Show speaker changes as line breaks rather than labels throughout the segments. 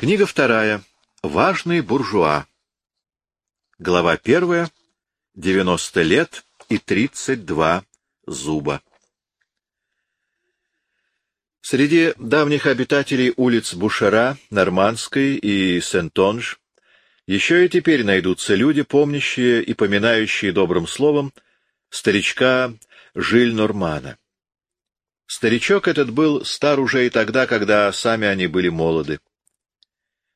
Книга вторая. Важный буржуа. Глава первая. 90 лет и 32 зуба. Среди давних обитателей улиц Бушера, Нормандской и Сент-Онж еще и теперь найдутся люди, помнящие и поминающие добрым словом старичка Жиль Нормана. Старичок этот был стар уже и тогда, когда сами они были молоды.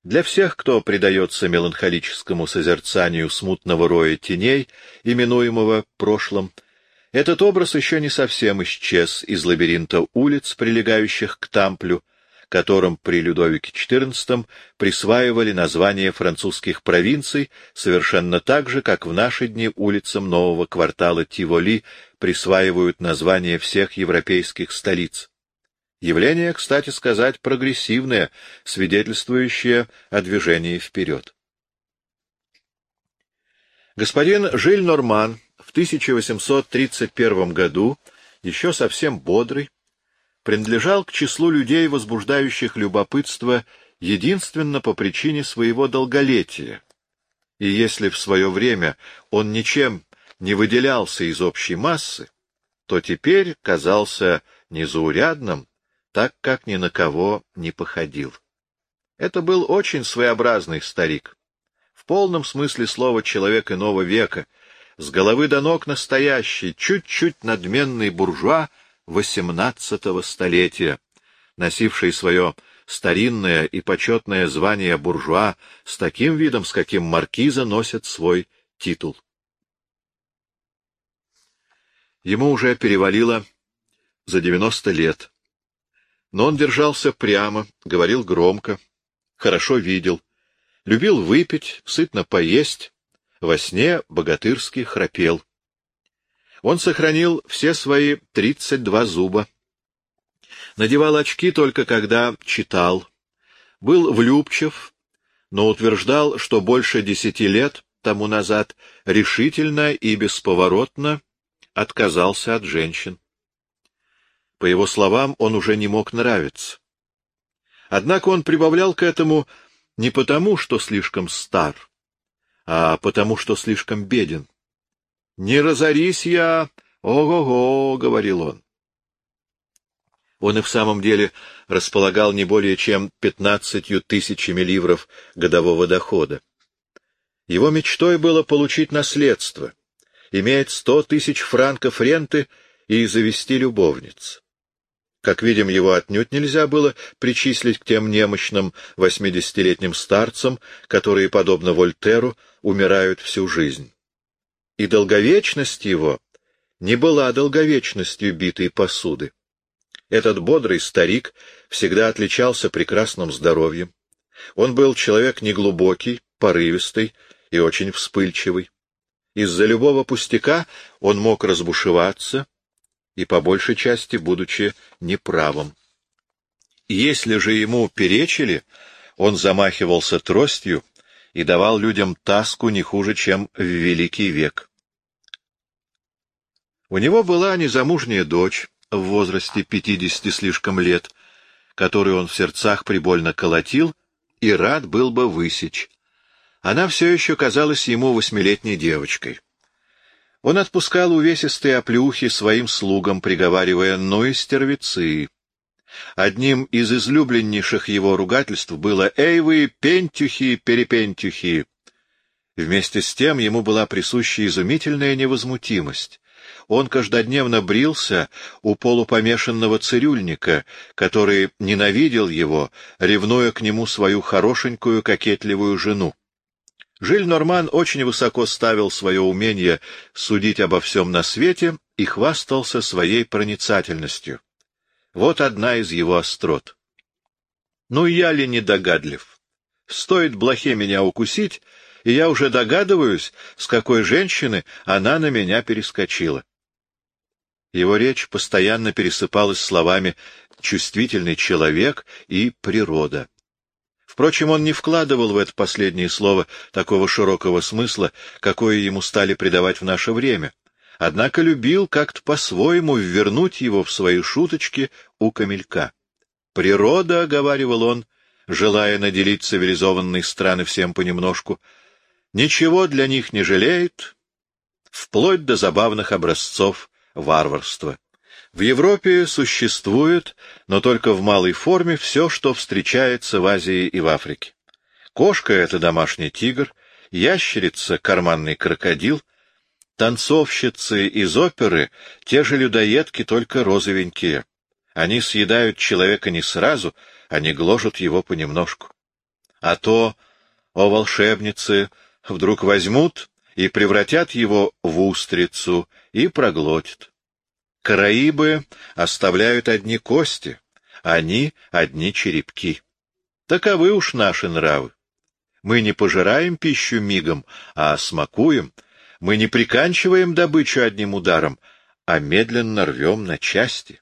Для всех, кто предается меланхолическому созерцанию смутного роя теней, именуемого прошлым, этот образ еще не совсем исчез из лабиринта улиц, прилегающих к Тамплю, которым при Людовике XIV присваивали название французских провинций, совершенно так же, как в наши дни улицам нового квартала Тиволи присваивают название всех европейских столиц. Явление, кстати сказать, прогрессивное, свидетельствующее о движении вперед. Господин Жиль Норман в 1831 году, еще совсем бодрый, принадлежал к числу людей, возбуждающих любопытство единственно по причине своего долголетия. И если в свое время он ничем не выделялся из общей массы, то теперь казался незаурядным, так как ни на кого не походил. Это был очень своеобразный старик. В полном смысле слова человек иного века, с головы до ног настоящий, чуть-чуть надменный буржуа XVIII столетия, носивший свое старинное и почетное звание буржуа с таким видом, с каким маркиза носит свой титул. Ему уже перевалило за девяносто лет. Но он держался прямо, говорил громко, хорошо видел, любил выпить, сытно поесть, во сне богатырски храпел. Он сохранил все свои тридцать два зуба. Надевал очки только когда читал. Был влюбчив, но утверждал, что больше десяти лет тому назад решительно и бесповоротно отказался от женщин. По его словам, он уже не мог нравиться. Однако он прибавлял к этому не потому, что слишком стар, а потому, что слишком беден. «Не разорись я, ого-го», — говорил он. Он и в самом деле располагал не более чем пятнадцатью тысячами ливров годового дохода. Его мечтой было получить наследство, иметь сто тысяч франков ренты и завести любовниц. Как видим, его отнюдь нельзя было причислить к тем немощным восьмидесятилетним старцам, которые, подобно Вольтеру, умирают всю жизнь. И долговечность его не была долговечностью битой посуды. Этот бодрый старик всегда отличался прекрасным здоровьем. Он был человек неглубокий, порывистый и очень вспыльчивый. Из-за любого пустяка он мог разбушеваться, и по большей части будучи неправым. Если же ему перечили, он замахивался тростью и давал людям таску не хуже, чем в Великий век. У него была незамужняя дочь в возрасте пятидесяти слишком лет, которую он в сердцах прибольно колотил и рад был бы высечь. Она все еще казалась ему восьмилетней девочкой. Он отпускал увесистые оплюхи своим слугам, приговаривая «ну и стервецы». Одним из излюбленнейших его ругательств было «Эй вы, пентюхи, перепентюхи!». Вместе с тем ему была присуща изумительная невозмутимость. Он каждодневно брился у полупомешанного цирюльника, который ненавидел его, ревнуя к нему свою хорошенькую кокетливую жену. Жиль Норман очень высоко ставил свое умение судить обо всем на свете и хвастался своей проницательностью. Вот одна из его острот. Ну, я ли не догадлив? Стоит блохе меня укусить, и я уже догадываюсь, с какой женщины она на меня перескочила. Его речь постоянно пересыпалась словами «чувствительный человек» и «природа». Впрочем, он не вкладывал в это последнее слово такого широкого смысла, какое ему стали придавать в наше время, однако любил как-то по-своему ввернуть его в свои шуточки у камелька. «Природа», — говаривал он, желая наделить цивилизованные страны всем понемножку, ничего для них не жалеет, вплоть до забавных образцов варварства. В Европе существует, но только в малой форме, все, что встречается в Азии и в Африке. Кошка — это домашний тигр, ящерица — карманный крокодил, танцовщицы из оперы — те же людоедки, только розовенькие. Они съедают человека не сразу, они гложут его понемножку. А то, о волшебницы, вдруг возьмут и превратят его в устрицу и проглотят. Караибы оставляют одни кости, они — одни черепки. Таковы уж наши нравы. Мы не пожираем пищу мигом, а смакуем. Мы не приканчиваем добычу одним ударом, а медленно рвем на части.